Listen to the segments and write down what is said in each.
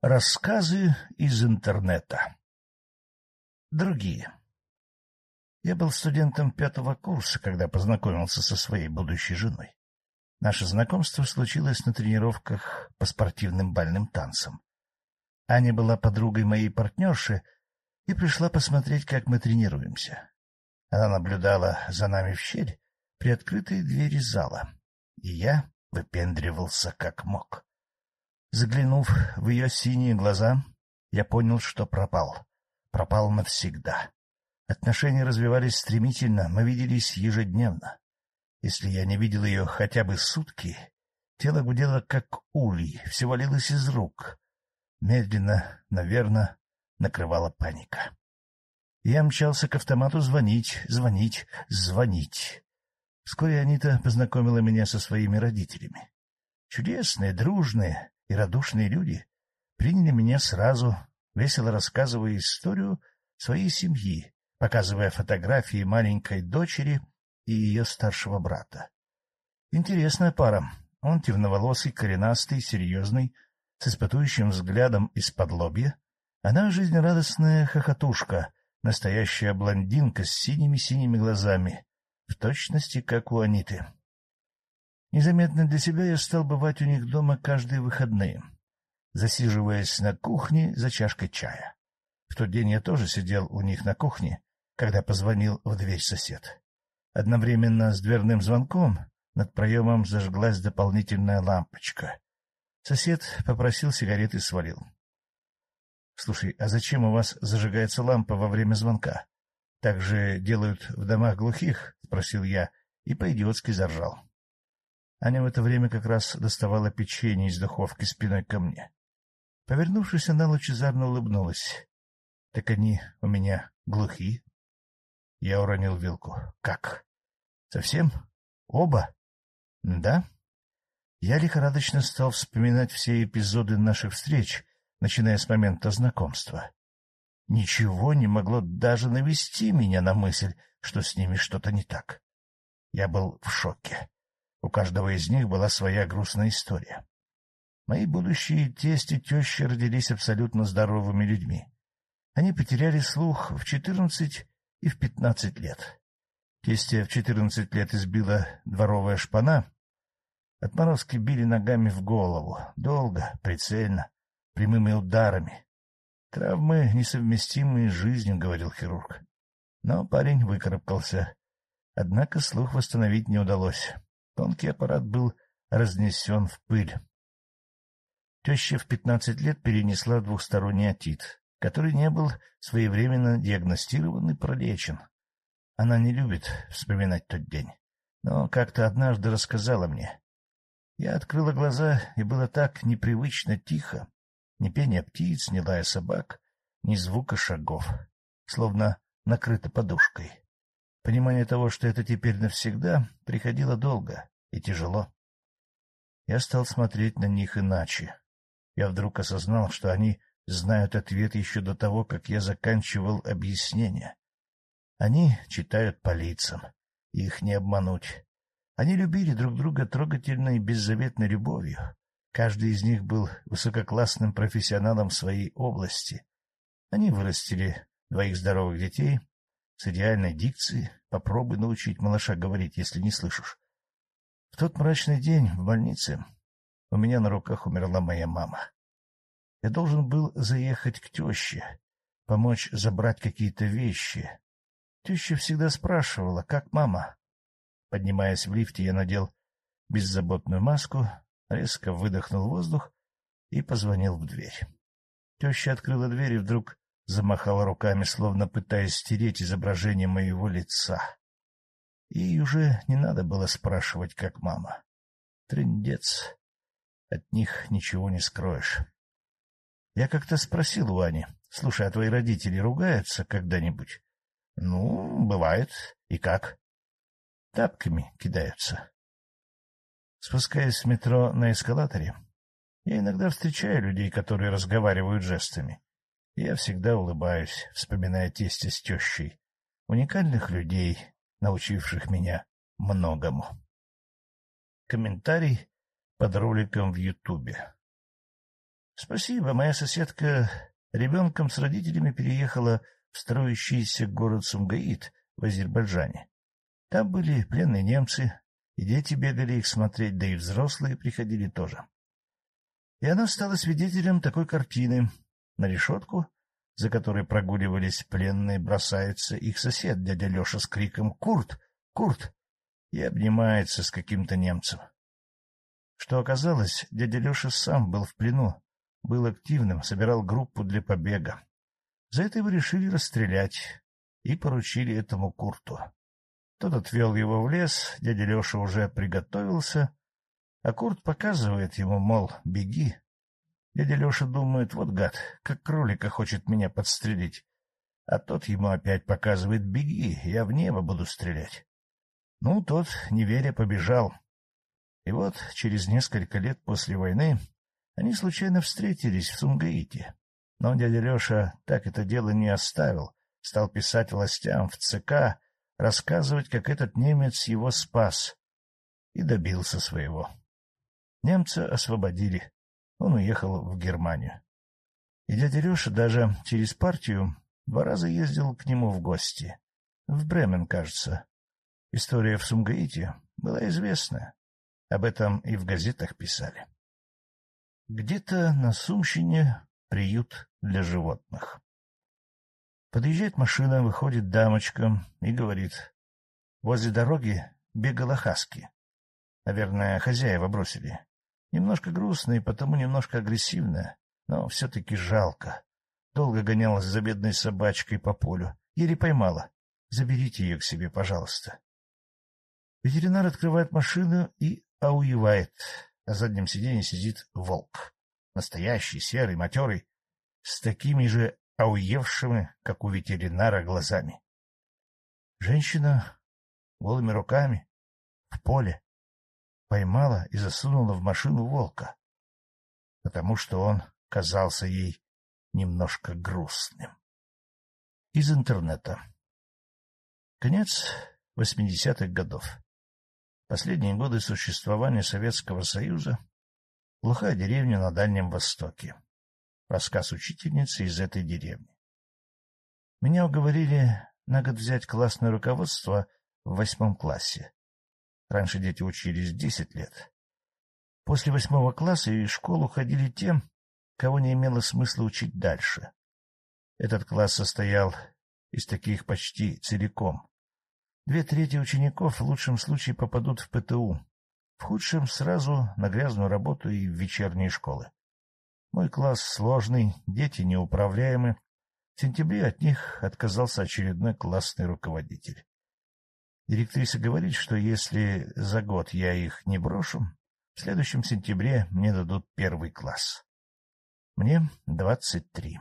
Рассказы из интернета. Другие. Я был студентом пятого курса, когда познакомился со своей будущей женой. Наше знакомство случилось на тренировках по спортивным бальным танцам. Аня была подругой моей партнерши и пришла посмотреть, как мы тренируемся. Она наблюдала за нами в щель при открытой двери зала, и я выпендривался как мог. Заглянув в ее синие глаза, я понял, что пропал. Пропал навсегда. Отношения развивались стремительно, мы виделись ежедневно. Если я не видел ее хотя бы сутки, тело гудело, как улей, все валилось из рук. Медленно, наверное, накрывала паника. Я мчался к автомату звонить, звонить, звонить. Вскоре Анита познакомила меня со своими родителями. Чудесные, дружные, и радушные люди приняли меня сразу, весело рассказывая историю своей семьи, показывая фотографии маленькой дочери и ее старшего брата. Интересная пара. Он темноволосый, коренастый, серьезный, с испытующим взглядом из-под лобья. Она жизнерадостная хохотушка, настоящая блондинка с синими-синими глазами, в точности, как у Аниты. Незаметно для себя я стал бывать у них дома каждые выходные, засиживаясь на кухне за чашкой чая. В тот день я тоже сидел у них на кухне, когда позвонил в дверь сосед. Одновременно с дверным звонком над проемом зажглась дополнительная лампочка. Сосед попросил сигареты и свалил. — Слушай, а зачем у вас зажигается лампа во время звонка? Так же делают в домах глухих? — спросил я и по-идиотски заржал. Аня в это время как раз доставала печенье из духовки спиной ко мне. Повернувшись, она лучезарно улыбнулась. — Так они у меня глухи. Я уронил вилку. — Как? — Совсем? Оба? — Да. Я лихорадочно стал вспоминать все эпизоды наших встреч, начиная с момента знакомства. Ничего не могло даже навести меня на мысль, что с ними что-то не так. Я был в шоке. У каждого из них была своя грустная история. Мои будущие тесть и теща родились абсолютно здоровыми людьми. Они потеряли слух в четырнадцать и в пятнадцать лет. Тестя в четырнадцать лет избила дворовая шпана. Отморозки били ногами в голову, долго, прицельно, прямыми ударами. Травмы, несовместимые с жизнью, — говорил хирург. Но парень выкарабкался. Однако слух восстановить не удалось. Тонкий аппарат был разнесен в пыль. Теща в пятнадцать лет перенесла двухсторонний отит, который не был своевременно диагностирован и пролечен. Она не любит вспоминать тот день, но как-то однажды рассказала мне. Я открыла глаза, и было так непривычно тихо. Ни пения птиц, ни лая собак, ни звука шагов, словно накрыто подушкой. Понимание того, что это теперь навсегда, приходило долго и тяжело. Я стал смотреть на них иначе. Я вдруг осознал, что они знают ответ еще до того, как я заканчивал объяснение. Они читают по лицам, их не обмануть. Они любили друг друга трогательной и беззаветной любовью. Каждый из них был высококлассным профессионалом в своей области. Они вырастили двоих здоровых детей, с идеальной дикцией. Попробуй научить малыша говорить, если не слышишь. В тот мрачный день в больнице у меня на руках умерла моя мама. Я должен был заехать к теще, помочь забрать какие-то вещи. Теща всегда спрашивала, как мама. Поднимаясь в лифте, я надел беззаботную маску, резко выдохнул воздух и позвонил в дверь. Теща открыла дверь и вдруг замахала руками, словно пытаясь стереть изображение моего лица. Ей уже не надо было спрашивать, как мама. Трындец. От них ничего не скроешь. Я как-то спросил у Ани, слушай, а твои родители ругаются когда-нибудь? Ну, бывает. И как? Тапками кидаются. Спускаясь с метро на эскалаторе, я иногда встречаю людей, которые разговаривают жестами. Я всегда улыбаюсь, вспоминая тестя с тещей. Уникальных людей, научивших меня многому. Комментарий под роликом в Ютубе. Спасибо, моя соседка ребенком с родителями переехала в строящийся город Сумгаит в Азербайджане. Там были пленные немцы, и дети бегали их смотреть, да и взрослые приходили тоже. И она стала свидетелем такой картины. На решетку, за которой прогуливались пленные, бросается их сосед, дядя Леша, с криком «Курт! Курт!» и обнимается с каким-то немцем. Что оказалось, дядя Леша сам был в плену, был активным, собирал группу для побега. За это его решили расстрелять и поручили этому Курту. Тот отвел его в лес, дядя Леша уже приготовился, а Курт показывает ему, мол, беги. Дядя Леша думает, вот гад, как кролика хочет меня подстрелить. А тот ему опять показывает, беги, я в небо буду стрелять. Ну, тот, не веря, побежал. И вот через несколько лет после войны они случайно встретились в Сумгаите. Но дядя Леша так это дело не оставил, стал писать властям в ЦК, рассказывать, как этот немец его спас, и добился своего. Немца освободили, он уехал в Германию. И дядя Леша даже через партию два раза ездил к нему в гости. В Бремен, кажется. История в Сумгаите была известна. Об этом и в газетах писали. Где-то на Сумщине приют для животных. Подъезжает машина, выходит дамочка и говорит. Возле дороги бегала хаски. Наверное, хозяева бросили. Немножко грустная и потому немножко агрессивная, но все-таки жалко. Долго гонялась за бедной собачкой по полю. Еле поймала. Заберите ее к себе, пожалуйста. Ветеринар открывает машину и ауевает. На заднем сиденье сидит волк. Настоящий, серый, матерый, с такими же ауевшими, как у ветеринара, глазами. Женщина голыми руками в поле поймала и засунула в машину волка, потому что он казался ей немножко грустным. Из интернета. Конец восьмидесятых годов. Последние годы существования Советского Союза. Глухая деревня на Дальнем Востоке. Рассказ учительницы из этой деревни. Меня уговорили на год взять классное руководство в восьмом классе. Раньше дети учились десять лет. После восьмого класса из школы уходили тем, кого не имело смысла учить дальше. Этот класс состоял из таких почти целиком. Две трети учеников в лучшем случае попадут в ПТУ, в худшем — сразу на грязную работу и в вечерние школы. Мой класс сложный, дети неуправляемы. В сентябре от них отказался очередной классный руководитель. Директриса говорит, что если за год я их не брошу, в следующем сентябре мне дадут первый класс. Мне двадцать три.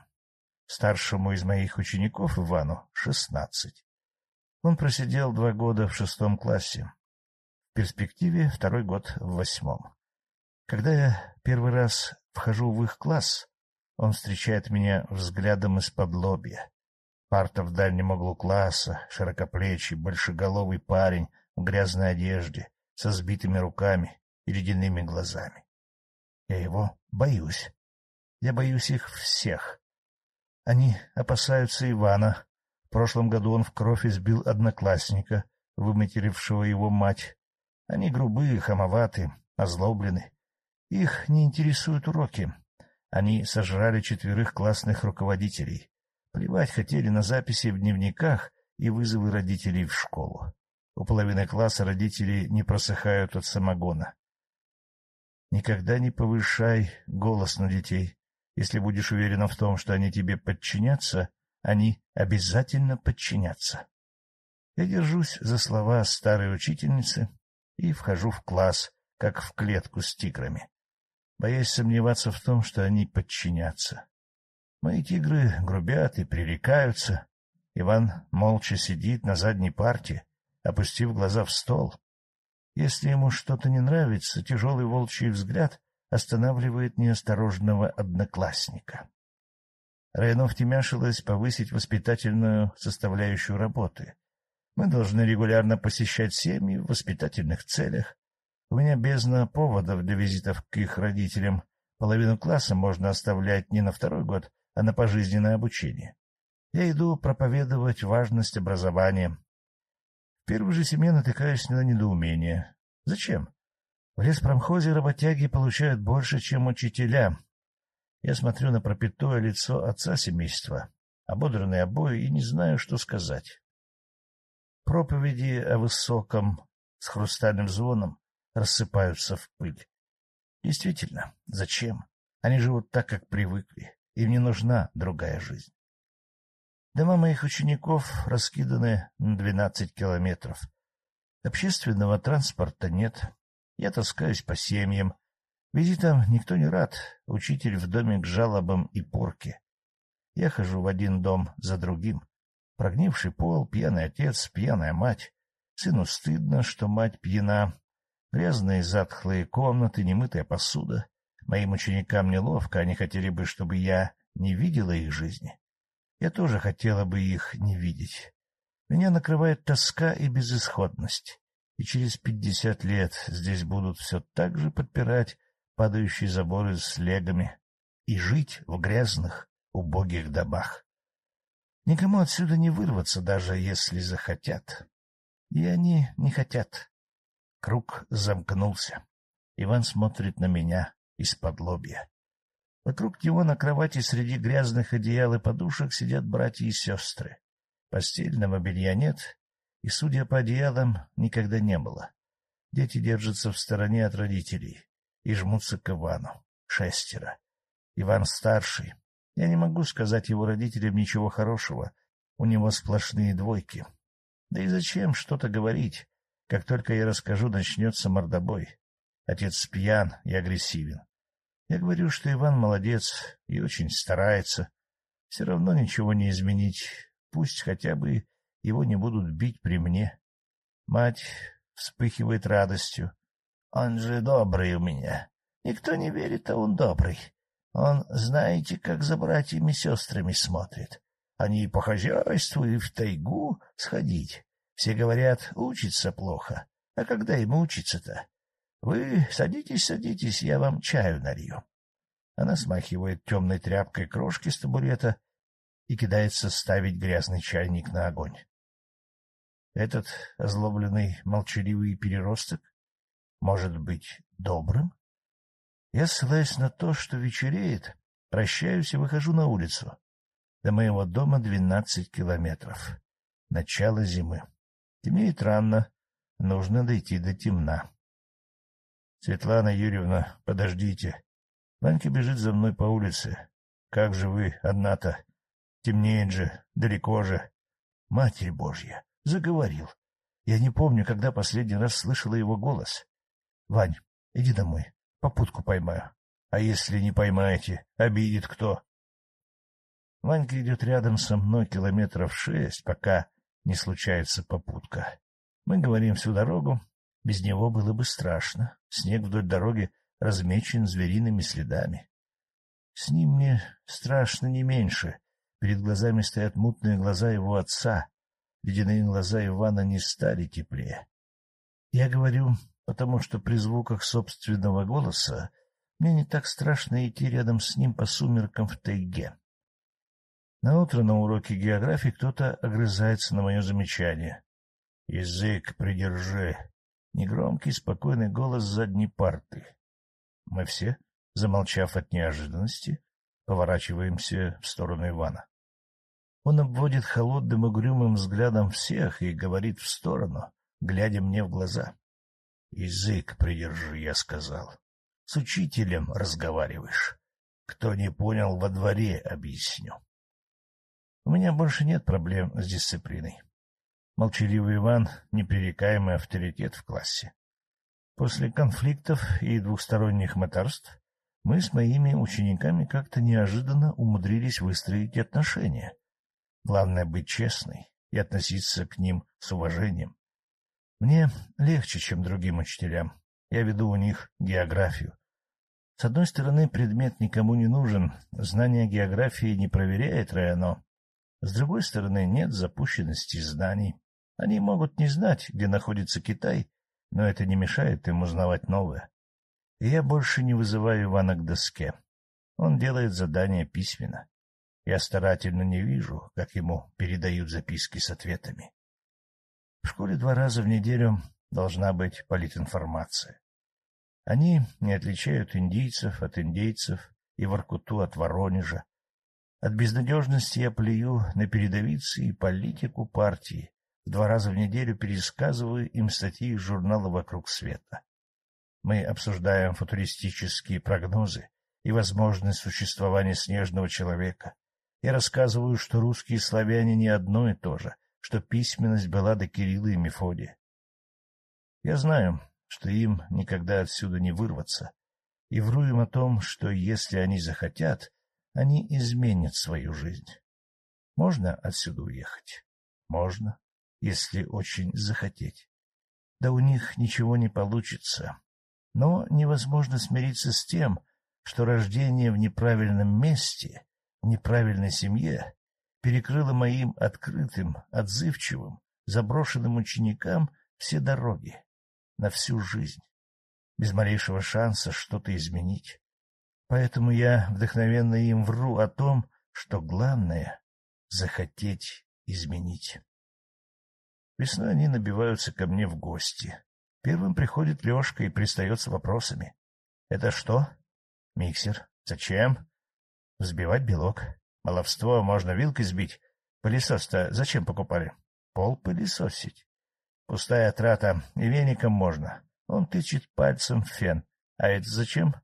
Старшему из моих учеников, Ивану, шестнадцать. Он просидел два года в шестом классе. В перспективе второй год в восьмом. Когда я первый раз Вхожу в их класс. Он встречает меня взглядом из-под лобья. Парта в дальнем углу класса, широкоплечий, большеголовый парень в грязной одежде, со сбитыми руками и ледяными глазами. Я его боюсь. Я боюсь их всех. Они опасаются Ивана. В прошлом году он в кровь избил одноклассника, выматерившего его мать. Они грубые, хамоваты, озлоблены. Их не интересуют уроки. Они сожрали четверых классных руководителей. Плевать хотели на записи в дневниках и вызовы родителей в школу. У половины класса родители не просыхают от самогона. Никогда не повышай голос на детей. Если будешь уверена в том, что они тебе подчинятся, они обязательно подчинятся. Я держусь за слова старой учительницы и вхожу в класс, как в клетку с тиграми боясь сомневаться в том, что они подчинятся. Мои тигры грубят и пререкаются. Иван молча сидит на задней парте, опустив глаза в стол. Если ему что-то не нравится, тяжелый волчий взгляд останавливает неосторожного одноклассника. Райнов темяшилась повысить воспитательную составляющую работы. Мы должны регулярно посещать семьи в воспитательных целях, у меня бездна поводов для визитов к их родителям, Половину класса можно оставлять не на второй год, а на пожизненное обучение. Я иду проповедовать важность образования. В первую же семье натыкаюсь на недоумение. Зачем? В леспромхозе работяги получают больше, чем учителя. Я смотрю на пропитое лицо отца семейства, ободранные обои, и не знаю, что сказать. Проповеди о высоком с хрустальным звоном рассыпаются в пыль. Действительно, зачем? Они живут так, как привыкли. Им не нужна другая жизнь. Дома моих учеников раскиданы на двенадцать километров. Общественного транспорта нет. Я таскаюсь по семьям. Визитам никто не рад. Учитель в доме к жалобам и порке. Я хожу в один дом за другим. Прогнивший пол, пьяный отец, пьяная мать. Сыну стыдно, что мать пьяна. Грязные затхлые комнаты, немытая посуда. Моим ученикам неловко, они хотели бы, чтобы я не видела их жизни. Я тоже хотела бы их не видеть. Меня накрывает тоска и безысходность, и через пятьдесят лет здесь будут все так же подпирать падающие заборы с легами и жить в грязных, убогих домах. Никому отсюда не вырваться, даже если захотят. И они не хотят. Круг замкнулся. Иван смотрит на меня из-под лобья. Вокруг него на кровати среди грязных одеял и подушек сидят братья и сестры. Постельного белья нет, и, судя по одеялам, никогда не было. Дети держатся в стороне от родителей и жмутся к Ивану. Шестеро. Иван старший. Я не могу сказать его родителям ничего хорошего. У него сплошные двойки. Да и зачем что-то говорить? Как только я расскажу, начнется мордобой. Отец пьян и агрессивен. Я говорю, что Иван молодец и очень старается. Все равно ничего не изменить. Пусть хотя бы его не будут бить при мне. Мать вспыхивает радостью. Он же добрый у меня. Никто не верит, а он добрый. Он, знаете, как за братьями и сестрами смотрит. Они и по хозяйству, и в тайгу сходить. Все говорят, учится плохо. А когда ему учиться-то? Вы садитесь, садитесь, я вам чаю налью. Она смахивает темной тряпкой крошки с табурета и кидается ставить грязный чайник на огонь. Этот озлобленный молчаливый переросток может быть добрым? Я ссылаюсь на то, что вечереет, прощаюсь и выхожу на улицу. До моего дома двенадцать километров. Начало зимы. Темнеет рано, нужно дойти до темна. — Светлана Юрьевна, подождите. Ванька бежит за мной по улице. Как же вы одна-то? Темнеет же, далеко же. Матерь Божья, заговорил. Я не помню, когда последний раз слышала его голос. — Вань, иди домой, попутку поймаю. А если не поймаете, обидит кто? Ванька идет рядом со мной километров шесть, пока не случается попутка. Мы говорим всю дорогу. Без него было бы страшно. Снег вдоль дороги размечен звериными следами. С ним мне страшно не меньше. Перед глазами стоят мутные глаза его отца. Ледяные глаза Ивана не стали теплее. Я говорю, потому что при звуках собственного голоса мне не так страшно идти рядом с ним по сумеркам в тайге. Наутро на уроке географии кто-то огрызается на мое замечание. — Язык придержи. Негромкий, спокойный голос задней парты. Мы все, замолчав от неожиданности, поворачиваемся в сторону Ивана. Он обводит холодным угрюмым взглядом всех и говорит в сторону, глядя мне в глаза. — Язык придержи, я сказал. С учителем разговариваешь. Кто не понял, во дворе объясню. У меня больше нет проблем с дисциплиной. Молчаливый Иван — непререкаемый авторитет в классе. После конфликтов и двухсторонних мытарств мы с моими учениками как-то неожиданно умудрились выстроить отношения. Главное — быть честной и относиться к ним с уважением. Мне легче, чем другим учителям. Я веду у них географию. С одной стороны, предмет никому не нужен, знание географии не проверяет РАНО, с другой стороны, нет запущенности знаний. Они могут не знать, где находится Китай, но это не мешает им узнавать новое. И я больше не вызываю Ивана к доске. Он делает задание письменно. Я старательно не вижу, как ему передают записки с ответами. В школе два раза в неделю должна быть политинформация. Они не отличают индийцев от индейцев и Воркуту от Воронежа. От безнадежности я плюю на передовицы и политику партии, два раза в неделю пересказываю им статьи из журнала «Вокруг света». Мы обсуждаем футуристические прогнозы и возможность существования снежного человека. Я рассказываю, что русские славяне не одно и то же, что письменность была до Кирилла и Мефодия. Я знаю, что им никогда отсюда не вырваться, и вру им о том, что если они захотят, они изменят свою жизнь. Можно отсюда уехать? Можно, если очень захотеть. Да у них ничего не получится. Но невозможно смириться с тем, что рождение в неправильном месте, в неправильной семье перекрыло моим открытым, отзывчивым, заброшенным ученикам все дороги на всю жизнь, без малейшего шанса что-то изменить. Поэтому я вдохновенно им вру о том, что главное — захотеть изменить. Весной они набиваются ко мне в гости. Первым приходит Лешка и пристает с вопросами. — Это что? — Миксер. — Зачем? — Взбивать белок. Баловство можно вилкой сбить. Пылесос-то зачем покупали? — Пол пылесосить. Пустая трата, и веником можно. Он тычет пальцем в фен. А это зачем?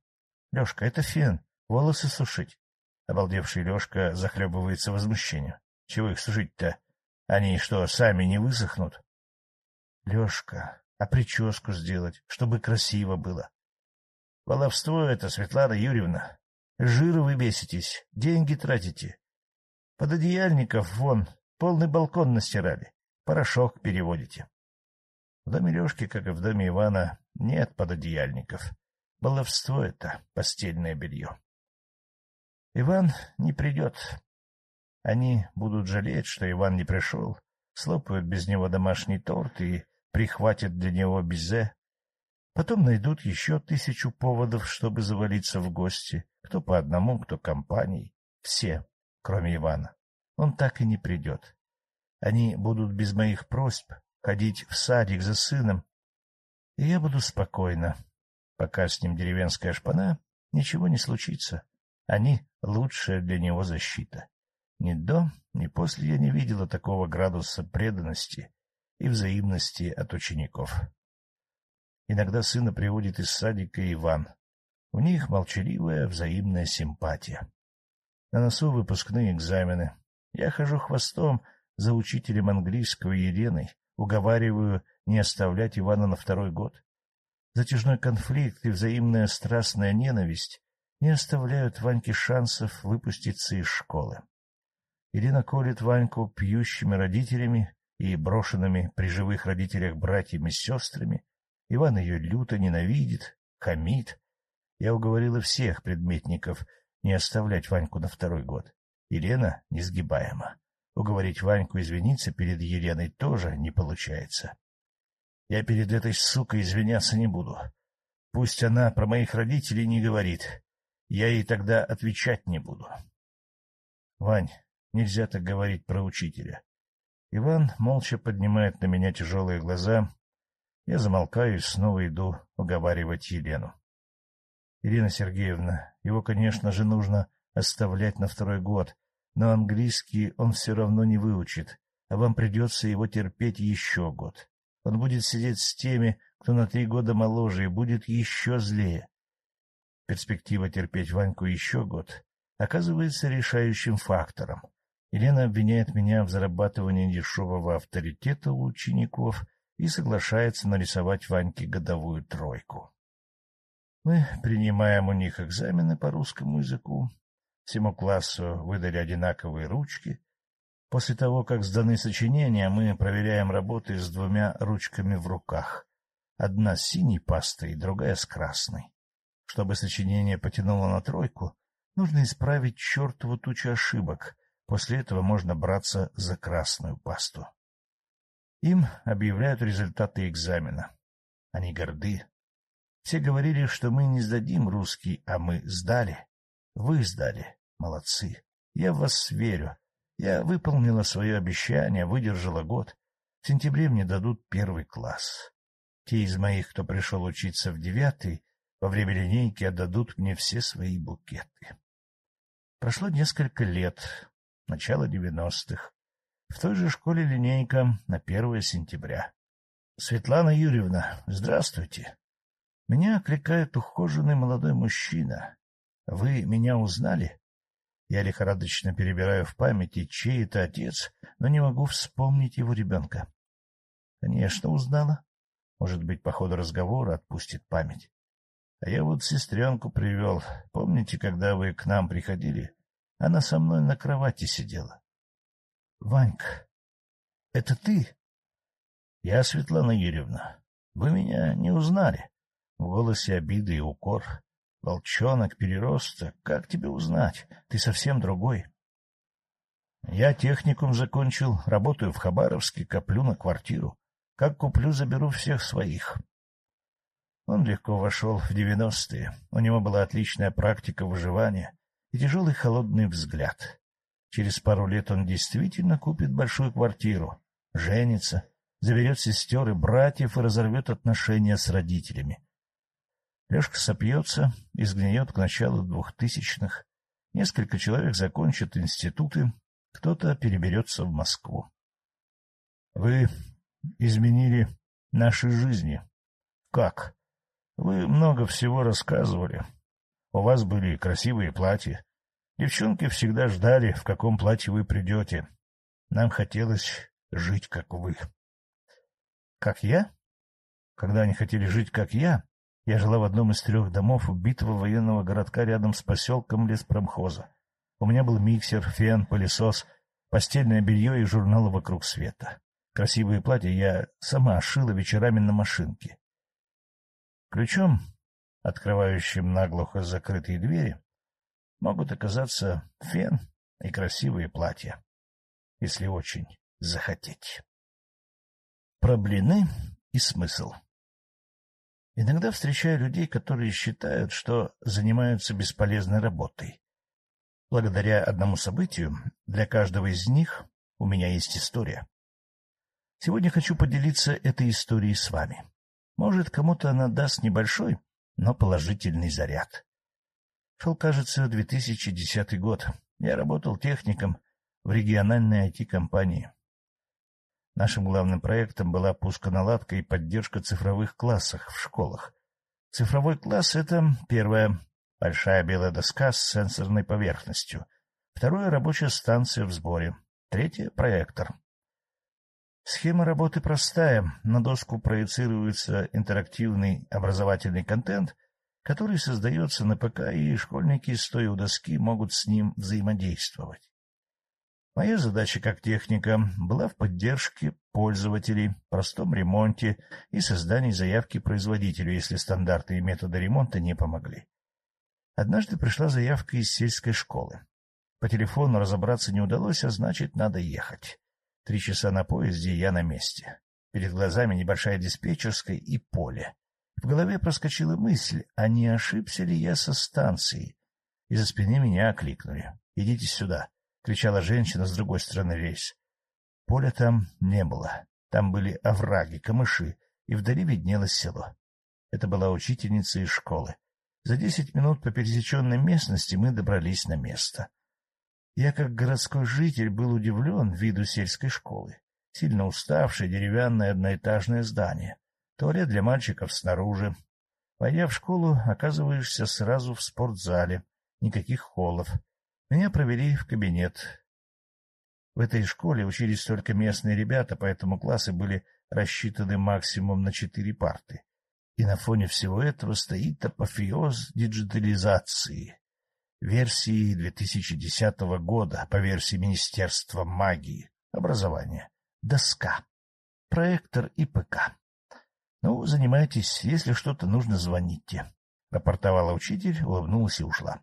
Лешка, это фен. Волосы сушить. Обалдевший Лешка захлебывается возмущением. Чего их сушить-то? Они что, сами не высохнут? Лешка, а прическу сделать, чтобы красиво было. Воловство это, Светлана Юрьевна. Жир вы беситесь, деньги тратите. Пододеяльников вон, полный балкон настирали, порошок переводите. В доме Лешки, как и в доме Ивана, нет пододеяльников. Баловство это, постельное белье. Иван не придет. Они будут жалеть, что Иван не пришел, слопают без него домашний торт и прихватят для него безе. Потом найдут еще тысячу поводов, чтобы завалиться в гости, кто по одному, кто компанией. Все, кроме Ивана. Он так и не придет. Они будут без моих просьб ходить в садик за сыном, и я буду спокойна. Пока с ним деревенская шпана, ничего не случится. Они — лучшая для него защита. Ни до, ни после я не видела такого градуса преданности и взаимности от учеников. Иногда сына приводит из садика Иван. У них молчаливая взаимная симпатия. На носу выпускные экзамены. Я хожу хвостом за учителем английского Еленой, уговариваю не оставлять Ивана на второй год. Затяжной конфликт и взаимная страстная ненависть не оставляют Ваньке шансов выпуститься из школы. Ирина колет Ваньку пьющими родителями и брошенными при живых родителях братьями с сестрами. Иван ее люто ненавидит, хамит. Я уговорила всех предметников не оставлять Ваньку на второй год. Елена несгибаема. Уговорить Ваньку извиниться перед Еленой тоже не получается. Я перед этой сукой извиняться не буду. Пусть она про моих родителей не говорит. Я ей тогда отвечать не буду. Вань, нельзя так говорить про учителя. Иван молча поднимает на меня тяжелые глаза. Я замолкаю и снова иду уговаривать Елену. Ирина Сергеевна, его, конечно же, нужно оставлять на второй год, но английский он все равно не выучит, а вам придется его терпеть еще год. Он будет сидеть с теми, кто на три года моложе, и будет еще злее. Перспектива терпеть Ваньку еще год оказывается решающим фактором. Елена обвиняет меня в зарабатывании дешевого авторитета у учеников и соглашается нарисовать Ваньке годовую тройку. Мы принимаем у них экзамены по русскому языку, Всему классу выдали одинаковые ручки. После того, как сданы сочинения, мы проверяем работы с двумя ручками в руках. Одна с синей пастой, другая с красной. Чтобы сочинение потянуло на тройку, нужно исправить чертову тучу ошибок. После этого можно браться за красную пасту. Им объявляют результаты экзамена. Они горды. Все говорили, что мы не сдадим русский, а мы сдали. Вы сдали. Молодцы. Я в вас верю. Я выполнила свое обещание, выдержала год. В сентябре мне дадут первый класс. Те из моих, кто пришел учиться в девятый, во время линейки отдадут мне все свои букеты. Прошло несколько лет, начало девяностых. В той же школе линейка на первое сентября. — Светлана Юрьевна, здравствуйте. Меня окликает ухоженный молодой мужчина. Вы меня узнали? Я лихорадочно перебираю в памяти, чей это отец, но не могу вспомнить его ребенка. Конечно, узнала. Может быть, по ходу разговора отпустит память. А я вот сестренку привел. Помните, когда вы к нам приходили? Она со мной на кровати сидела. — Ванька, это ты? — Я, Светлана Юрьевна. Вы меня не узнали. В голосе обиды и укор. Волчонок, переросток, как тебе узнать? Ты совсем другой. Я техникум закончил, работаю в Хабаровске, коплю на квартиру. Как куплю, заберу всех своих. Он легко вошел в девяностые. У него была отличная практика выживания и тяжелый холодный взгляд. Через пару лет он действительно купит большую квартиру, женится, заберет сестер и братьев и разорвет отношения с родителями. Лешка сопьется и сгниет к началу двухтысячных. Несколько человек закончат институты, кто-то переберется в Москву. Вы изменили наши жизни. Как? Вы много всего рассказывали. У вас были красивые платья. Девчонки всегда ждали, в каком платье вы придете. Нам хотелось жить, как вы. Как я? Когда они хотели жить, как я, я жила в одном из трех домов убитого военного городка рядом с поселком леспромхоза. У меня был миксер, фен, пылесос, постельное белье и журналы «Вокруг света». Красивые платья я сама шила вечерами на машинке. Ключом, открывающим наглухо закрытые двери, могут оказаться фен и красивые платья, если очень захотеть. Про блины и смысл. Иногда встречаю людей, которые считают, что занимаются бесполезной работой. Благодаря одному событию для каждого из них у меня есть история. Сегодня хочу поделиться этой историей с вами. Может, кому-то она даст небольшой, но положительный заряд. Шел, кажется, 2010 год. Я работал техником в региональной IT-компании. Нашим главным проектом была пусконаладка и поддержка цифровых классов в школах. Цифровой класс — это, первое, большая белая доска с сенсорной поверхностью. Второе — рабочая станция в сборе. Третье — проектор. Схема работы простая. На доску проецируется интерактивный образовательный контент, который создается на ПК, и школьники, стоя у доски, могут с ним взаимодействовать. Моя задача как техника была в поддержке пользователей, простом ремонте и создании заявки производителю, если стандарты и методы ремонта не помогли. Однажды пришла заявка из сельской школы. По телефону разобраться не удалось, а значит, надо ехать. Три часа на поезде, я на месте. Перед глазами небольшая диспетчерская и поле. В голове проскочила мысль, а не ошибся ли я со станцией? Из-за спины меня окликнули. — Идите сюда. — кричала женщина с другой стороны рейс. Поля там не было. Там были овраги, камыши, и вдали виднелось село. Это была учительница из школы. За десять минут по пересеченной местности мы добрались на место. Я, как городской житель, был удивлен виду сельской школы. Сильно уставшее деревянное одноэтажное здание. Туалет для мальчиков снаружи. Войдя в школу, оказываешься сразу в спортзале. Никаких холлов. Меня провели в кабинет. В этой школе учились только местные ребята, поэтому классы были рассчитаны максимум на четыре парты. И на фоне всего этого стоит апофеоз диджитализации. Версии 2010 года по версии Министерства магии, образования, доска, проектор и ПК. Ну, занимайтесь, если что-то нужно, звоните. Рапортовала учитель, улыбнулась и ушла.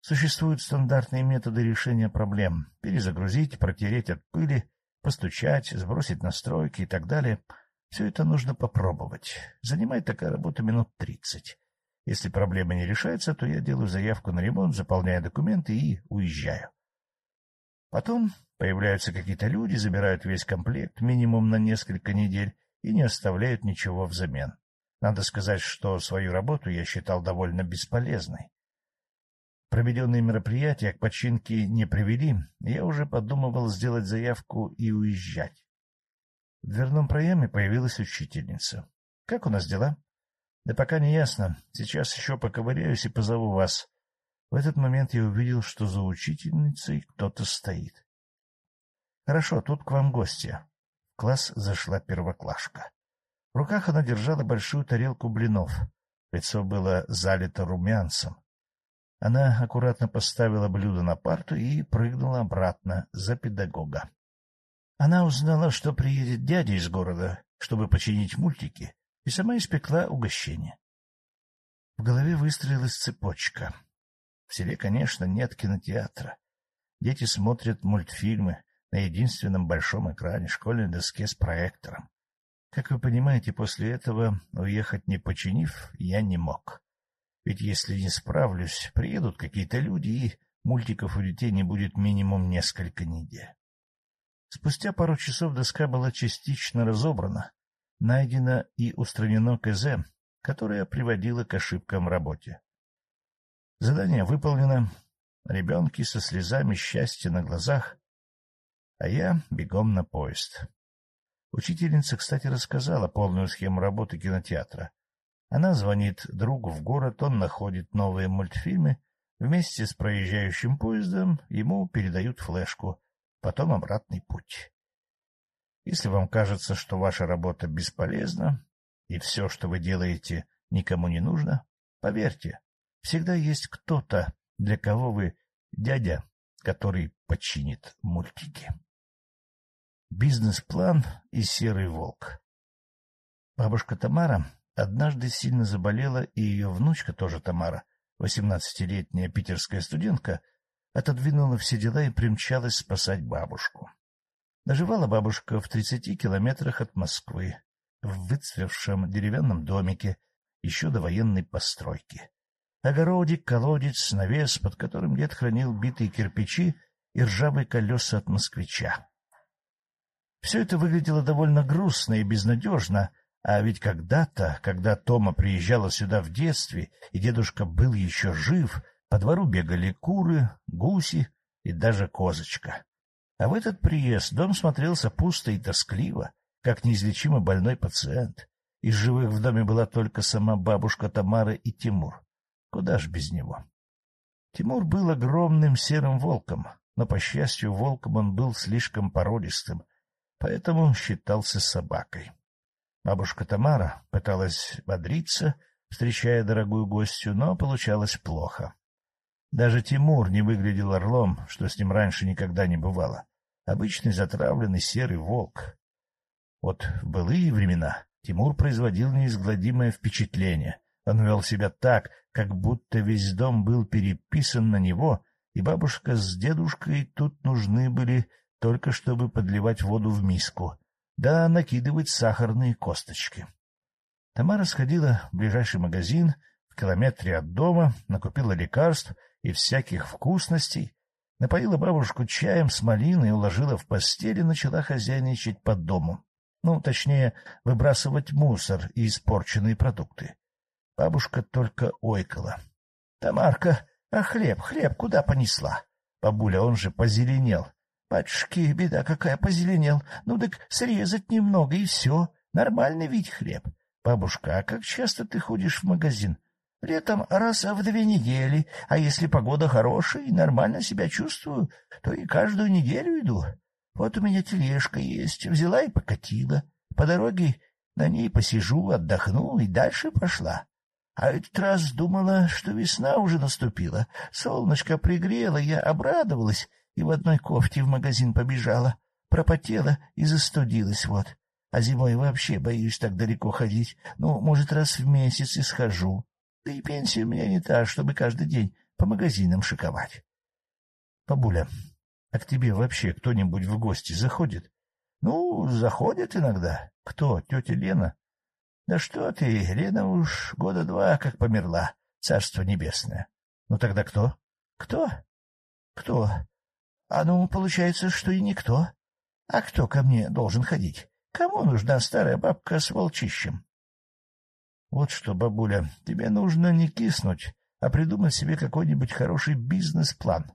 Существуют стандартные методы решения проблем — перезагрузить, протереть от пыли, постучать, сбросить настройки и так далее. Все это нужно попробовать. Занимает такая работа минут тридцать. Если проблема не решается, то я делаю заявку на ремонт, заполняю документы и уезжаю. Потом появляются какие-то люди, забирают весь комплект минимум на несколько недель и не оставляют ничего взамен. Надо сказать, что свою работу я считал довольно бесполезной. Проведенные мероприятия к починке не привели, я уже подумывал сделать заявку и уезжать. В дверном проеме появилась учительница. — Как у нас дела? — Да пока не ясно. Сейчас еще поковыряюсь и позову вас. В этот момент я увидел, что за учительницей кто-то стоит. — Хорошо, тут к вам гости. В класс зашла первоклашка. В руках она держала большую тарелку блинов. Лицо было залито румянцем. Она аккуратно поставила блюдо на парту и прыгнула обратно за педагога. Она узнала, что приедет дядя из города, чтобы починить мультики, и сама испекла угощение. В голове выстроилась цепочка. В селе, конечно, нет кинотеатра. Дети смотрят мультфильмы на единственном большом экране школьной доске с проектором. Как вы понимаете, после этого уехать не починив я не мог. Ведь если не справлюсь, приедут какие-то люди, и мультиков у детей не будет минимум несколько недель. Спустя пару часов доска была частично разобрана, найдено и устранено КЗ, которое приводило к ошибкам в работе. Задание выполнено, ребенки со слезами счастья на глазах, а я бегом на поезд. Учительница, кстати, рассказала полную схему работы кинотеатра. Она звонит другу в город, он находит новые мультфильмы, вместе с проезжающим поездом ему передают флешку, потом обратный путь. Если вам кажется, что ваша работа бесполезна, и все, что вы делаете, никому не нужно, поверьте, всегда есть кто-то, для кого вы дядя, который починит мультики. Бизнес-план и серый волк Бабушка Тамара однажды сильно заболела, и ее внучка, тоже Тамара, восемнадцатилетняя питерская студентка, отодвинула все дела и примчалась спасать бабушку. Доживала бабушка в тридцати километрах от Москвы, в выцвевшем деревянном домике, еще до военной постройки. Огородик, колодец, навес, под которым дед хранил битые кирпичи и ржавые колеса от москвича. Все это выглядело довольно грустно и безнадежно, а ведь когда-то, когда Тома приезжала сюда в детстве, и дедушка был еще жив, по двору бегали куры, гуси и даже козочка. А в этот приезд дом смотрелся пусто и тоскливо, как неизлечимо больной пациент. Из живых в доме была только сама бабушка Тамара и Тимур. Куда ж без него? Тимур был огромным серым волком, но, по счастью, волком он был слишком породистым, поэтому считался собакой. Бабушка Тамара пыталась бодриться, встречая дорогую гостью, но получалось плохо. Даже Тимур не выглядел орлом, что с ним раньше никогда не бывало. Обычный затравленный серый волк. Вот в былые времена Тимур производил неизгладимое впечатление. Он вел себя так, как будто весь дом был переписан на него, и бабушка с дедушкой тут нужны были только чтобы подливать воду в миску, да накидывать сахарные косточки. Тамара сходила в ближайший магазин в километре от дома, накупила лекарств и всяких вкусностей, Напоила бабушку чаем с малиной, уложила в постель и начала хозяйничать под домом. Ну, точнее, выбрасывать мусор и испорченные продукты. Бабушка только ойкала. — Тамарка, а хлеб, хлеб куда понесла? Бабуля, он же позеленел. — Батюшки, беда какая, позеленел. Ну так срезать немного и все. Нормальный ведь хлеб. Бабушка, а как часто ты ходишь в магазин? Летом раз в две недели, а если погода хорошая и нормально себя чувствую, то и каждую неделю иду. Вот у меня тележка есть, взяла и покатила. По дороге на ней посижу, отдохну и дальше пошла. А этот раз думала, что весна уже наступила. Солнышко пригрело, я обрадовалась и в одной кофте в магазин побежала. Пропотела и застудилась вот. А зимой вообще боюсь так далеко ходить. Ну, может, раз в месяц и схожу. Да и пенсия у меня не та, чтобы каждый день по магазинам шиковать. Бабуля, а к тебе вообще кто-нибудь в гости заходит? Ну, заходит иногда. Кто? Тетя Лена? Да что ты, Лена уж года два как померла, царство небесное. Ну тогда кто? Кто? Кто? А ну, получается, что и никто. А кто ко мне должен ходить? Кому нужна старая бабка с волчищем? Вот что, бабуля, тебе нужно не киснуть, а придумать себе какой-нибудь хороший бизнес-план.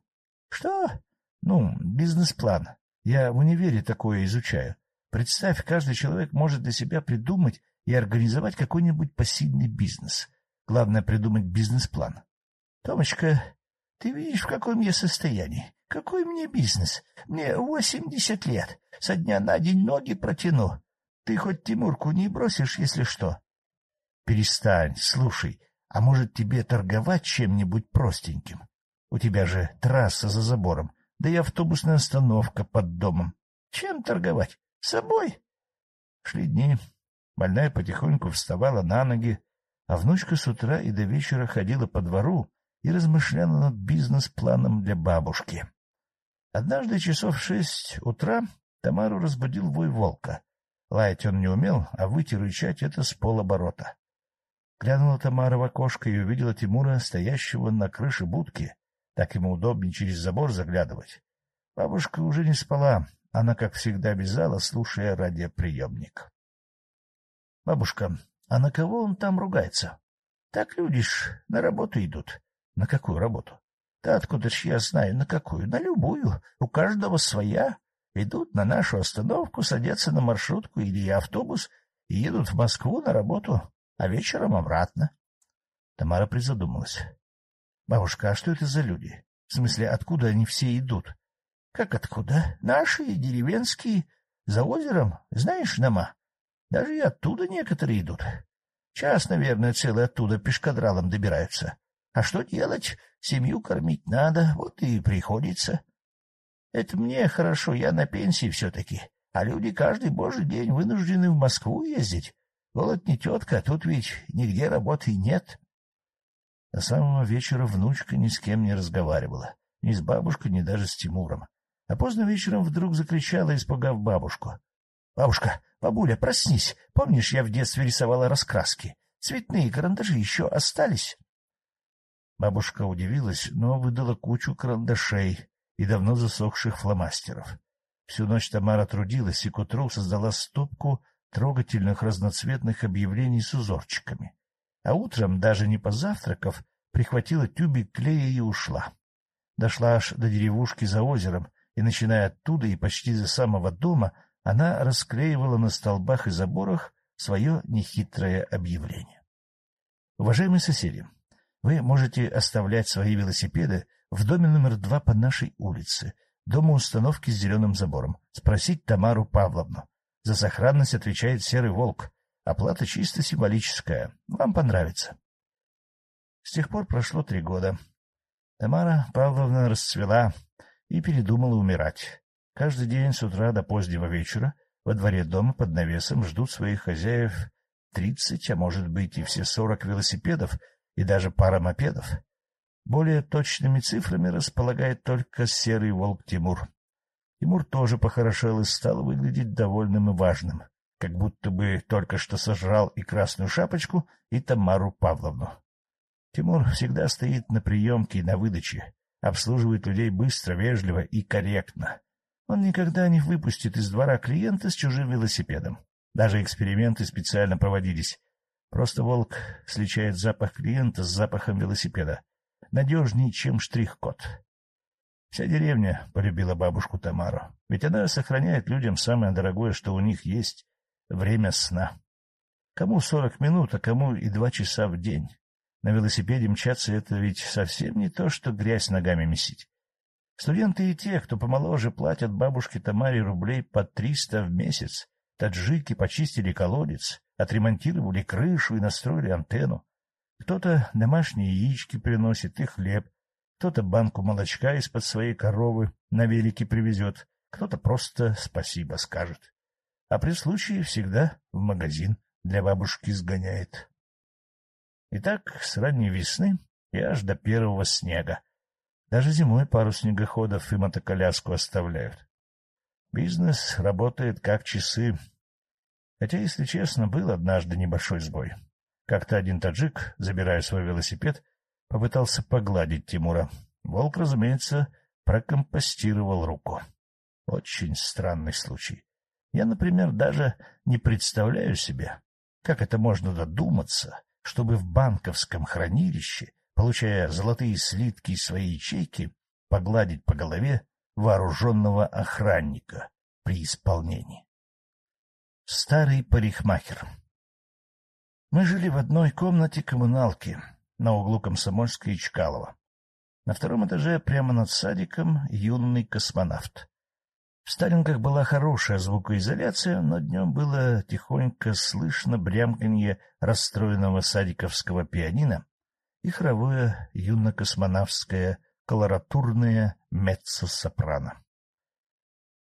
Что? Ну, бизнес-план. Я в универе такое изучаю. Представь, каждый человек может для себя придумать и организовать какой-нибудь пассивный бизнес. Главное — придумать бизнес-план. Томочка, ты видишь, в каком я состоянии? Какой мне бизнес? Мне восемьдесят лет. Со дня на день ноги протяну. Ты хоть Тимурку не бросишь, если что? Перестань, слушай, а может тебе торговать чем-нибудь простеньким? У тебя же трасса за забором, да и автобусная остановка под домом. Чем торговать? Собой? Шли дни. Больная потихоньку вставала на ноги, а внучка с утра и до вечера ходила по двору и размышляла над бизнес-планом для бабушки. Однажды часов шесть утра Тамару разбудил вой волка. Лаять он не умел, а выйти рычать — это с полоборота. Глянула Тамара в окошко и увидела Тимура, стоящего на крыше будки. Так ему удобнее через забор заглядывать. Бабушка уже не спала, она, как всегда, вязала, слушая радиоприемник. — Бабушка, а на кого он там ругается? — Так люди ж на работу идут. — На какую работу? — Да откуда ж я знаю, на какую? На любую. У каждого своя. Идут на нашу остановку, садятся на маршрутку или автобус и едут в Москву на работу а вечером обратно. Тамара призадумалась. — Бабушка, а что это за люди? В смысле, откуда они все идут? — Как откуда? Наши, деревенские, за озером, знаешь, Нама? Даже и оттуда некоторые идут. Час, наверное, целый оттуда пешкадралом добираются. А что делать? Семью кормить надо, вот и приходится. Это мне хорошо, я на пенсии все-таки, а люди каждый божий день вынуждены в Москву ездить, Голод не тетка, а тут ведь нигде работы нет. До самого вечера внучка ни с кем не разговаривала, ни с бабушкой, ни даже с Тимуром. А поздно вечером вдруг закричала, испугав бабушку. — Бабушка, бабуля, проснись! Помнишь, я в детстве рисовала раскраски? Цветные карандаши еще остались? Бабушка удивилась, но выдала кучу карандашей и давно засохших фломастеров. Всю ночь Тамара трудилась и к утру создала стопку трогательных разноцветных объявлений с узорчиками. А утром, даже не позавтракав, прихватила тюбик клея и ушла. Дошла аж до деревушки за озером, и, начиная оттуда и почти до самого дома, она расклеивала на столбах и заборах свое нехитрое объявление. Уважаемые соседи, вы можете оставлять свои велосипеды в доме номер два по нашей улице, дома установки с зеленым забором, спросить Тамару Павловну. За сохранность отвечает серый волк. Оплата чисто символическая. Вам понравится. С тех пор прошло три года. Тамара Павловна расцвела и передумала умирать. Каждый день с утра до позднего вечера во дворе дома под навесом ждут своих хозяев тридцать, а может быть и все сорок велосипедов и даже пара мопедов. Более точными цифрами располагает только серый волк Тимур. Тимур тоже похорошел и стал выглядеть довольным и важным, как будто бы только что сожрал и Красную Шапочку, и Тамару Павловну. Тимур всегда стоит на приемке и на выдаче, обслуживает людей быстро, вежливо и корректно. Он никогда не выпустит из двора клиента с чужим велосипедом. Даже эксперименты специально проводились. Просто волк сличает запах клиента с запахом велосипеда. Надежнее, чем штрих-код. Вся деревня полюбила бабушку Тамару, ведь она сохраняет людям самое дорогое, что у них есть — время сна. Кому сорок минут, а кому и два часа в день. На велосипеде мчаться — это ведь совсем не то, что грязь ногами месить. Студенты и те, кто помоложе, платят бабушке Тамаре рублей по триста в месяц. Таджики почистили колодец, отремонтировали крышу и настроили антенну. Кто-то домашние яички приносит и хлеб, кто-то банку молочка из-под своей коровы на велике привезет, кто-то просто спасибо скажет. А при случае всегда в магазин для бабушки сгоняет. И так с ранней весны и аж до первого снега. Даже зимой пару снегоходов и мотоколяску оставляют. Бизнес работает как часы. Хотя, если честно, был однажды небольшой сбой. Как-то один таджик, забирая свой велосипед, попытался погладить Тимура. Волк, разумеется, прокомпостировал руку. Очень странный случай. Я, например, даже не представляю себе, как это можно додуматься, чтобы в банковском хранилище, получая золотые слитки из своей ячейки, погладить по голове вооруженного охранника при исполнении. Старый парикмахер Мы жили в одной комнате коммуналки на углу Комсомольской и Чкалова. На втором этаже, прямо над садиком, юный космонавт. В Сталинках была хорошая звукоизоляция, но днем было тихонько слышно брямканье расстроенного садиковского пианино и хоровое юно-космонавтское колоратурное меццо-сопрано.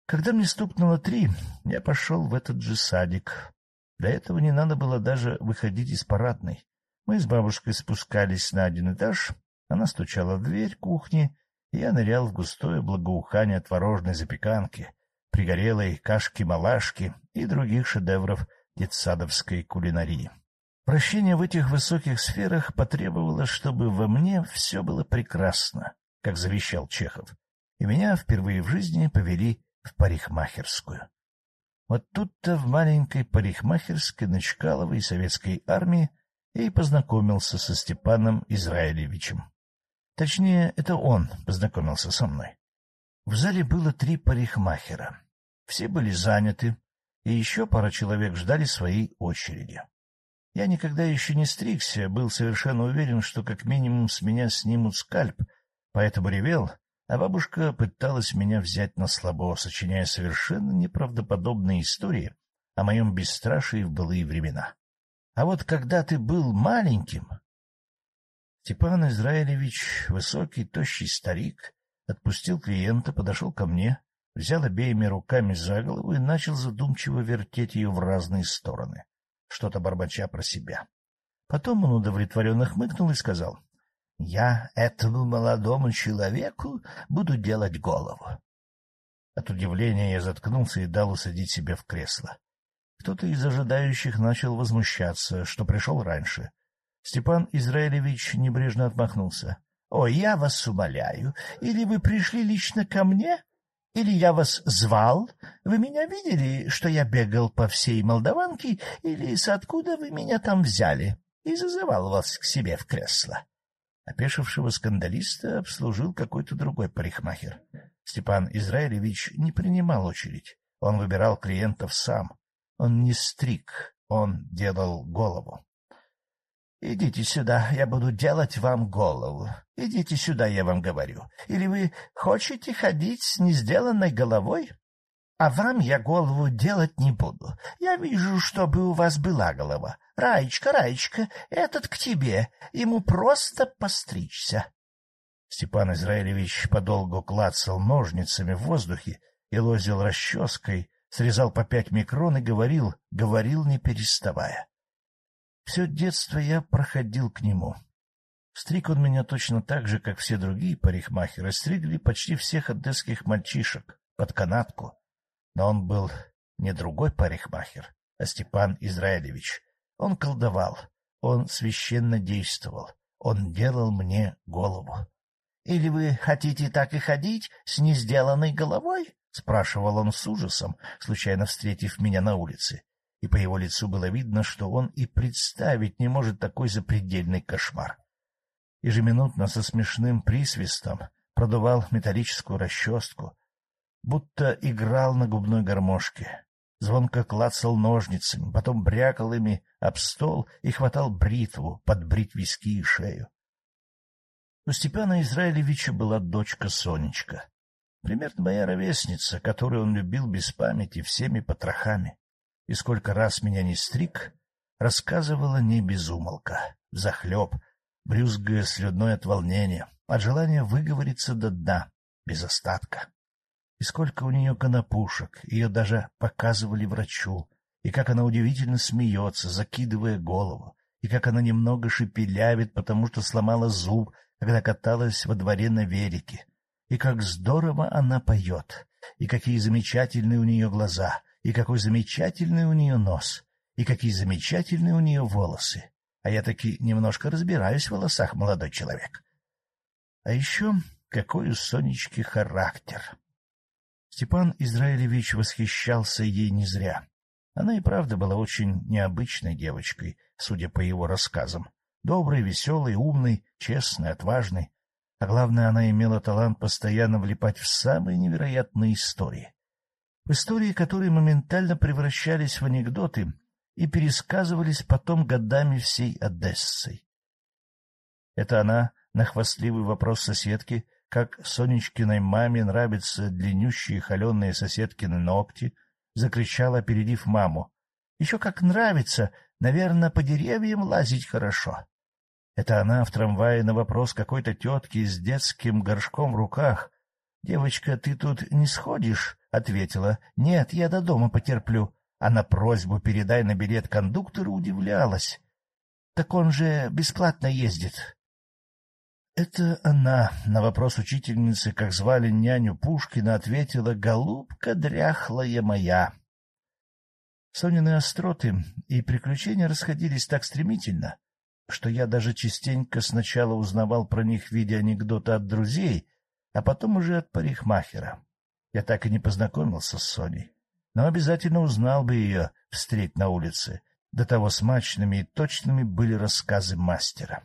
Когда мне стукнуло три, я пошел в этот же садик. Для этого не надо было даже выходить из парадной. Мы с бабушкой спускались на один этаж, она стучала в дверь кухни, и я нырял в густое благоухание творожной запеканки, пригорелой кашки-малашки и других шедевров детсадовской кулинарии. Прощение в этих высоких сферах потребовало, чтобы во мне все было прекрасно, как завещал Чехов, и меня впервые в жизни повели в парикмахерскую. Вот тут-то в маленькой парикмахерской на Чкаловой советской армии и познакомился со Степаном Израилевичем. Точнее, это он познакомился со мной. В зале было три парикмахера. Все были заняты, и еще пара человек ждали своей очереди. Я никогда еще не стригся, был совершенно уверен, что как минимум с меня снимут скальп, поэтому ревел, а бабушка пыталась меня взять на слабо, сочиняя совершенно неправдоподобные истории о моем бесстрашии в былые времена. А вот когда ты был маленьким, Степан Израилевич, высокий, тощий старик, отпустил клиента, подошел ко мне, взял обеими руками за голову и начал задумчиво вертеть ее в разные стороны, что-то бормоча про себя. Потом он удовлетворенно хмыкнул и сказал, — Я этому молодому человеку буду делать голову. От удивления я заткнулся и дал усадить себя в кресло. Кто-то из ожидающих начал возмущаться, что пришел раньше, Степан Израилевич небрежно отмахнулся. — О, я вас умоляю, или вы пришли лично ко мне, или я вас звал? Вы меня видели, что я бегал по всей Молдаванке, или с откуда вы меня там взяли и зазывал вас к себе в кресло? Опешившего скандалиста обслужил какой-то другой парикмахер. Степан Израилевич не принимал очередь. Он выбирал клиентов сам. Он не стриг, он делал голову. Идите сюда, я буду делать вам голову. Идите сюда, я вам говорю. Или вы хотите ходить с несделанной головой? А вам я голову делать не буду. Я вижу, чтобы у вас была голова. Раечка, Раечка, этот к тебе. Ему просто постричься. Степан Израилевич подолгу клацал ножницами в воздухе и лозил расческой, срезал по пять микрон и говорил, говорил не переставая. Все детство я проходил к нему. Стриг он меня точно так же, как все другие парикмахеры, стригли почти всех одесских мальчишек под канатку. Но он был не другой парикмахер, а Степан Израилевич. Он колдовал, он священно действовал, он делал мне голову. — Или вы хотите так и ходить с несделанной головой? — спрашивал он с ужасом, случайно встретив меня на улице и по его лицу было видно, что он и представить не может такой запредельный кошмар. Ежеминутно со смешным присвистом продувал металлическую расческу, будто играл на губной гармошке. Звонко клацал ножницами, потом брякал ими об стол и хватал бритву, подбрить виски и шею. У Степана Израилевича была дочка Сонечка, примерно моя ровесница, которую он любил без памяти всеми потрохами и сколько раз меня не стриг, рассказывала не безумолка, захлеб, брюзгая слюдной от волнения, от желания выговориться до дна, без остатка. И сколько у нее конопушек, ее даже показывали врачу, и как она удивительно смеется, закидывая голову, и как она немного шепелявит, потому что сломала зуб, когда каталась во дворе на велике, и как здорово она поет, и какие замечательные у нее глаза, и какой замечательный у нее нос, и какие замечательные у нее волосы. А я таки немножко разбираюсь в волосах, молодой человек. А еще какой у Сонечки характер. Степан Израилевич восхищался ей не зря. Она и правда была очень необычной девочкой, судя по его рассказам. Добрый, веселый, умный, честный, отважный. А главное, она имела талант постоянно влипать в самые невероятные истории. В истории, которые моментально превращались в анекдоты и пересказывались потом годами всей Одессой. Это она на хвастливый вопрос соседки как Сонечкиной маме нравятся длиннющие холеные соседкины ногти, закричала, опередив маму. — Еще как нравится, наверное, по деревьям лазить хорошо. Это она в трамвае на вопрос какой-то тетки с детским горшком в руках. — Девочка, ты тут не сходишь? — ответила. — Нет, я до дома потерплю. А на просьбу передай на билет кондуктору удивлялась. — Так он же бесплатно ездит. Это она на вопрос учительницы, как звали няню Пушкина, ответила «Голубка дряхлая моя». Сонины остроты и приключения расходились так стремительно, что я даже частенько сначала узнавал про них в виде анекдота от друзей, а потом уже от парикмахера. Я так и не познакомился с Соней, но обязательно узнал бы ее встреть на улице. До того смачными и точными были рассказы мастера.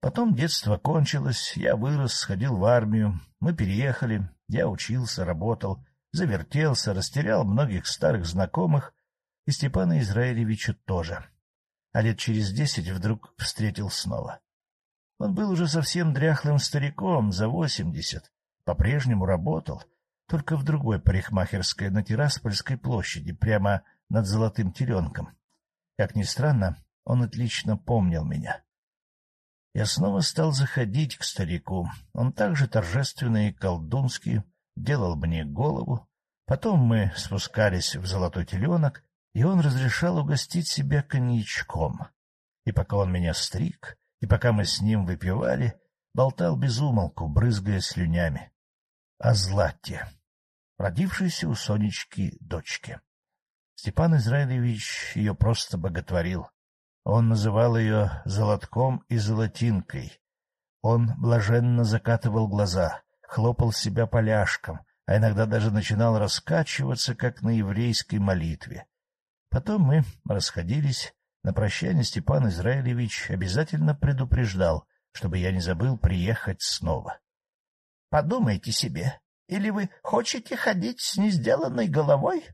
Потом детство кончилось, я вырос, сходил в армию, мы переехали, я учился, работал, завертелся, растерял многих старых знакомых, и Степана Израилевича тоже. А лет через десять вдруг встретил снова. Он был уже совсем дряхлым стариком, за восемьдесят, по-прежнему работал, только в другой парикмахерской на Тираспольской площади, прямо над Золотым Теленком. Как ни странно, он отлично помнил меня. Я снова стал заходить к старику. Он также торжественно и колдунски делал мне голову. Потом мы спускались в золотой теленок, и он разрешал угостить себя коньячком. И пока он меня стриг, и пока мы с ним выпивали, болтал без умолку, брызгая слюнями. О Злате, родившейся у Сонечки дочки. Степан Израилевич ее просто боготворил. Он называл ее «золотком» и «золотинкой». Он блаженно закатывал глаза, хлопал себя поляшком, а иногда даже начинал раскачиваться, как на еврейской молитве. Потом мы расходились. На прощание Степан Израилевич обязательно предупреждал, чтобы я не забыл приехать снова. — Подумайте себе, или вы хотите ходить с несделанной головой?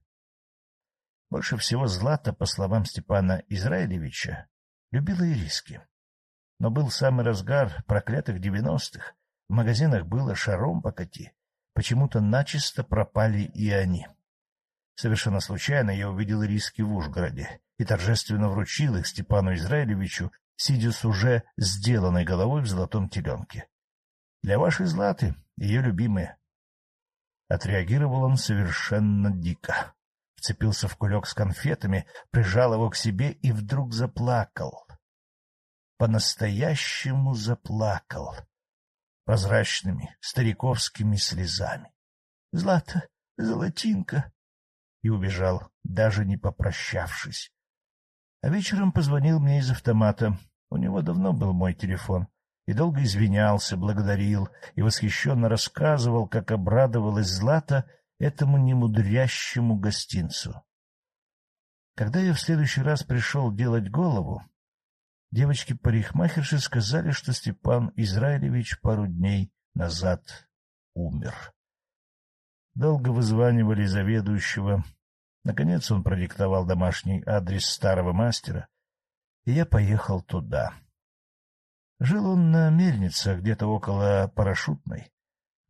Больше всего Злата, по словам Степана Израилевича, любила ириски. Но был самый разгар проклятых девяностых, в магазинах было шаром покати, почему-то начисто пропали и они. Совершенно случайно я увидел риски в Ужгороде и торжественно вручил их Степану Израилевичу, сидя с уже сделанной головой в золотом теленке. Для вашей Златы, ее любимые. Отреагировал он совершенно дико вцепился в кулек с конфетами, прижал его к себе и вдруг заплакал. По-настоящему заплакал. Прозрачными, стариковскими слезами. — Злата, золотинка! И убежал, даже не попрощавшись. А вечером позвонил мне из автомата. У него давно был мой телефон. И долго извинялся, благодарил и восхищенно рассказывал, как обрадовалась Злата этому немудрящему гостинцу. Когда я в следующий раз пришел делать голову, девочки-парикмахерши сказали, что Степан Израилевич пару дней назад умер. Долго вызванивали заведующего. Наконец он продиктовал домашний адрес старого мастера, и я поехал туда. Жил он на мельнице, где-то около парашютной.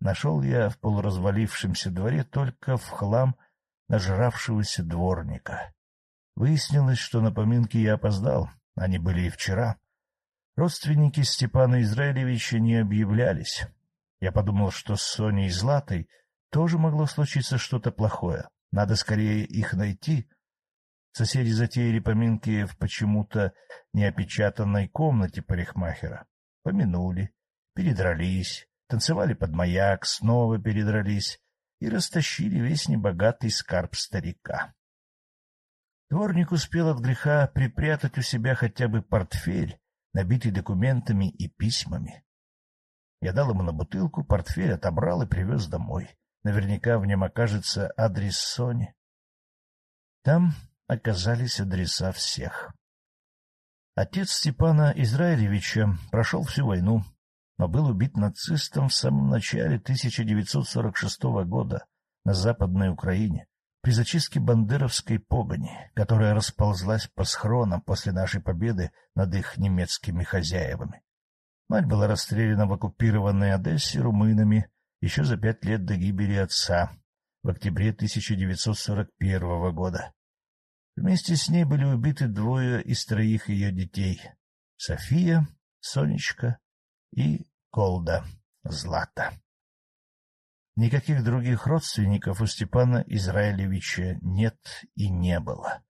Нашел я в полуразвалившемся дворе только в хлам нажравшегося дворника. Выяснилось, что на поминки я опоздал, они были и вчера. Родственники Степана Израилевича не объявлялись. Я подумал, что с Соней Златой тоже могло случиться что-то плохое. Надо скорее их найти. Соседи затеяли поминки в почему-то неопечатанной комнате парикмахера. Помянули, передрались, танцевали под маяк, снова передрались. и растащили весь небогатый скарб старика. Дворник успел от греха припрятать у себя хотя бы портфель, набитый документами и письмами. Я дал ему на бутылку, портфель отобрал и привез домой. Наверняка в нем окажется адрес Сони. Там оказались адреса всех. Отец Степана Израилевича прошел всю войну, но был убит нацистом в самом начале 1946 года на Западной Украине при зачистке бандеровской погони, которая расползлась по схронам после нашей победы над их немецкими хозяевами. Мать была расстреляна в оккупированной Одессе румынами еще за пять лет до гибели отца в октябре 1941 года. Вместе с ней были убиты двое из троих ее детей — София, Сонечка и Колда, Злата. Никаких других родственников у Степана Израилевича нет и не было.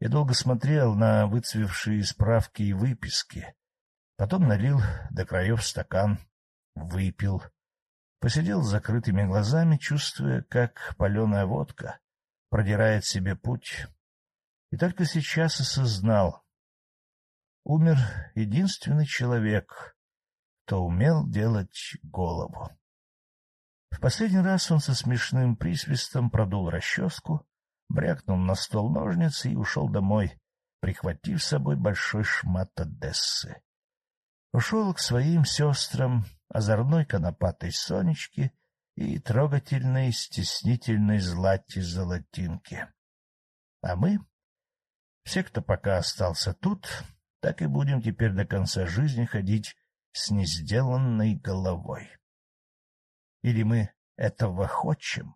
Я долго смотрел на выцвевшие справки и выписки, потом налил до краев стакан, выпил, посидел с закрытыми глазами, чувствуя, как паленая водка продирает себе путь, и только сейчас осознал. Умер единственный человек, кто умел делать голову. В последний раз он со смешным присвистом продул расческу, брякнул на стол ножницы и ушел домой, прихватив с собой большой шмат Одессы. Ушел к своим сестрам, озорной конопатой Сонечке и трогательной, стеснительной Злате Золотинке. А мы, все, кто пока остался тут, так и будем теперь до конца жизни ходить с несделанной головой. Или мы этого хочем?